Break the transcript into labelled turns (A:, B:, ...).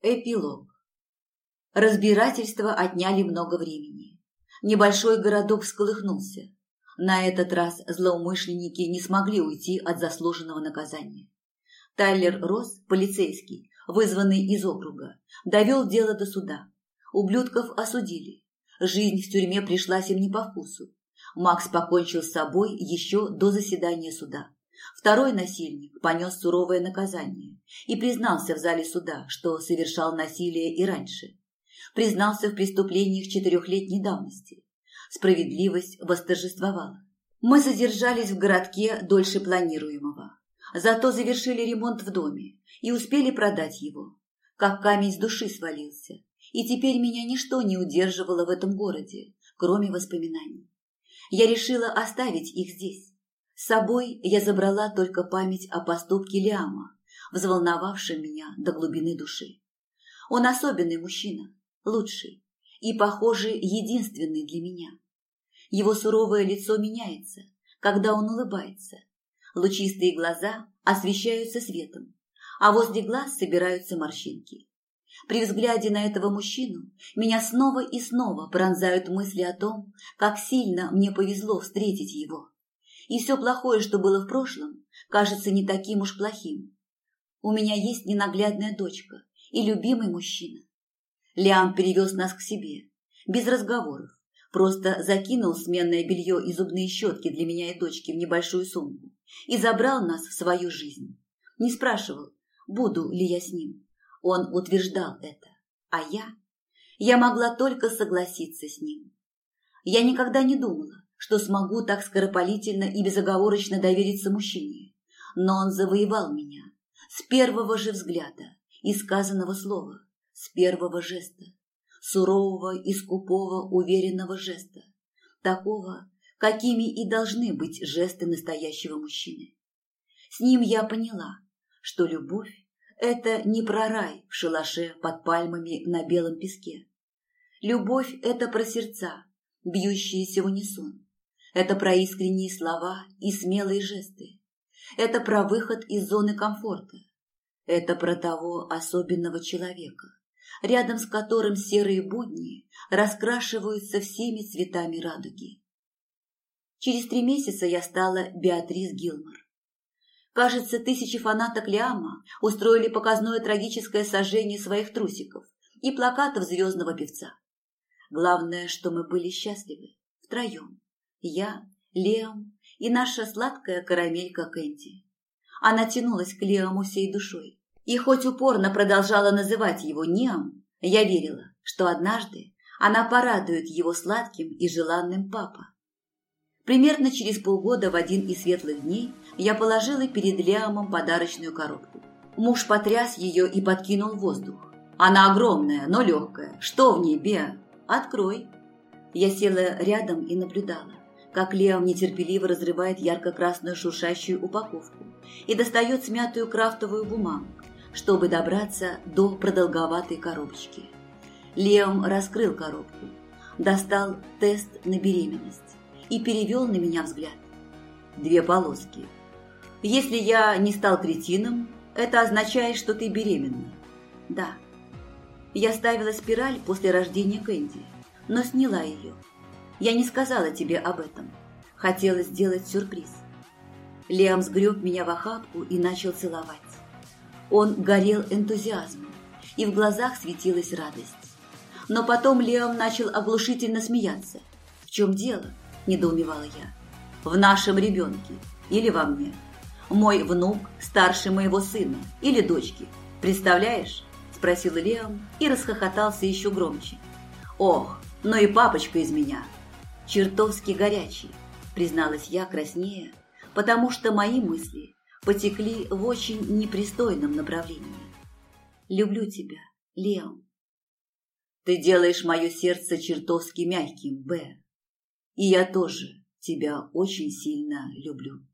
A: Эпилог. Разбирательства отняли много времени. Небольшой городок всколыхнулся. На этот раз злоумышленники не смогли уйти от заслуженного наказания. Тайлер Росс, полицейский, вызванный из округа, довел дело до суда. Ублюдков осудили. Жизнь в тюрьме пришлась им не по вкусу. Макс покончил с собой еще до заседания суда. Второй насильник понес суровое наказание и признался в зале суда, что совершал насилие и раньше. Признался в преступлениях четырехлетней давности. Справедливость восторжествовала. Мы задержались в городке дольше планируемого. Зато завершили ремонт в доме и успели продать его. Как камень с души свалился. И теперь меня ничто не удерживало в этом городе, кроме воспоминаний. Я решила оставить их здесь с собой я забрала только память о поступке Лиама, взволновавшем меня до глубины души. Он особенный мужчина, лучший и, похоже, единственный для меня. Его суровое лицо меняется, когда он улыбается. Лучистые глаза освещаются светом, а возле глаз собираются морщинки. При взгляде на этого мужчину меня снова и снова пронзают мысли о том, как сильно мне повезло встретить его и все плохое, что было в прошлом, кажется не таким уж плохим. У меня есть ненаглядная дочка и любимый мужчина. Лиам перевез нас к себе, без разговоров, просто закинул сменное белье и зубные щетки для меня и дочки в небольшую сумку и забрал нас в свою жизнь. Не спрашивал, буду ли я с ним. Он утверждал это, а я... Я могла только согласиться с ним. Я никогда не думала, что смогу так скоропалительно и безоговорочно довериться мужчине. Но он завоевал меня с первого же взгляда и сказанного слова, с первого жеста, сурового и скупого уверенного жеста, такого, какими и должны быть жесты настоящего мужчины. С ним я поняла, что любовь – это не про рай в шалаше под пальмами на белом песке. Любовь – это про сердца, бьющиеся в унисон, это про искренние слова и смелые жесты. Это про выход из зоны комфорта. Это про того особенного человека, рядом с которым серые будни раскрашиваются всеми цветами радуги. Через три месяца я стала Беатрис Гилмор. Кажется, тысячи фанаток Лиама устроили показное трагическое сожжение своих трусиков и плакатов звездного певца. Главное, что мы были счастливы втроем. Я, Леом и наша сладкая карамелька Кэнди. Она тянулась к Леому всей душой. И хоть упорно продолжала называть его Неом, я верила, что однажды она порадует его сладким и желанным папа. Примерно через полгода в один из светлых дней я положила перед Леомом подарочную коробку. Муж потряс ее и подкинул воздух. Она огромная, но легкая. Что в ней, Беа? Открой. Я села рядом и наблюдала как Лео нетерпеливо разрывает ярко-красную шуршащую упаковку и достает смятую крафтовую бумагу, чтобы добраться до продолговатой коробочки. Леом раскрыл коробку, достал тест на беременность и перевел на меня взгляд. Две полоски. Если я не стал кретином, это означает, что ты беременна. Да. Я ставила спираль после рождения Кэнди, но сняла ее я не сказала тебе об этом. Хотела сделать сюрприз. Лиам сгреб меня в охапку и начал целовать. Он горел энтузиазмом, и в глазах светилась радость. Но потом Лиам начал оглушительно смеяться. «В чем дело?» – недоумевала я. «В нашем ребенке. Или во мне. Мой внук старше моего сына или дочки. Представляешь?» – спросил Лиам и расхохотался еще громче. «Ох, ну и папочка из меня!» чертовски горячий, призналась я краснее, потому что мои мысли потекли в очень непристойном направлении. Люблю тебя, Леон. Ты делаешь мое сердце чертовски мягким, Б. И я тоже тебя очень сильно люблю.